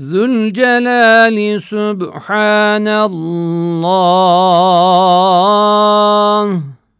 ذو الجلال سبحان الله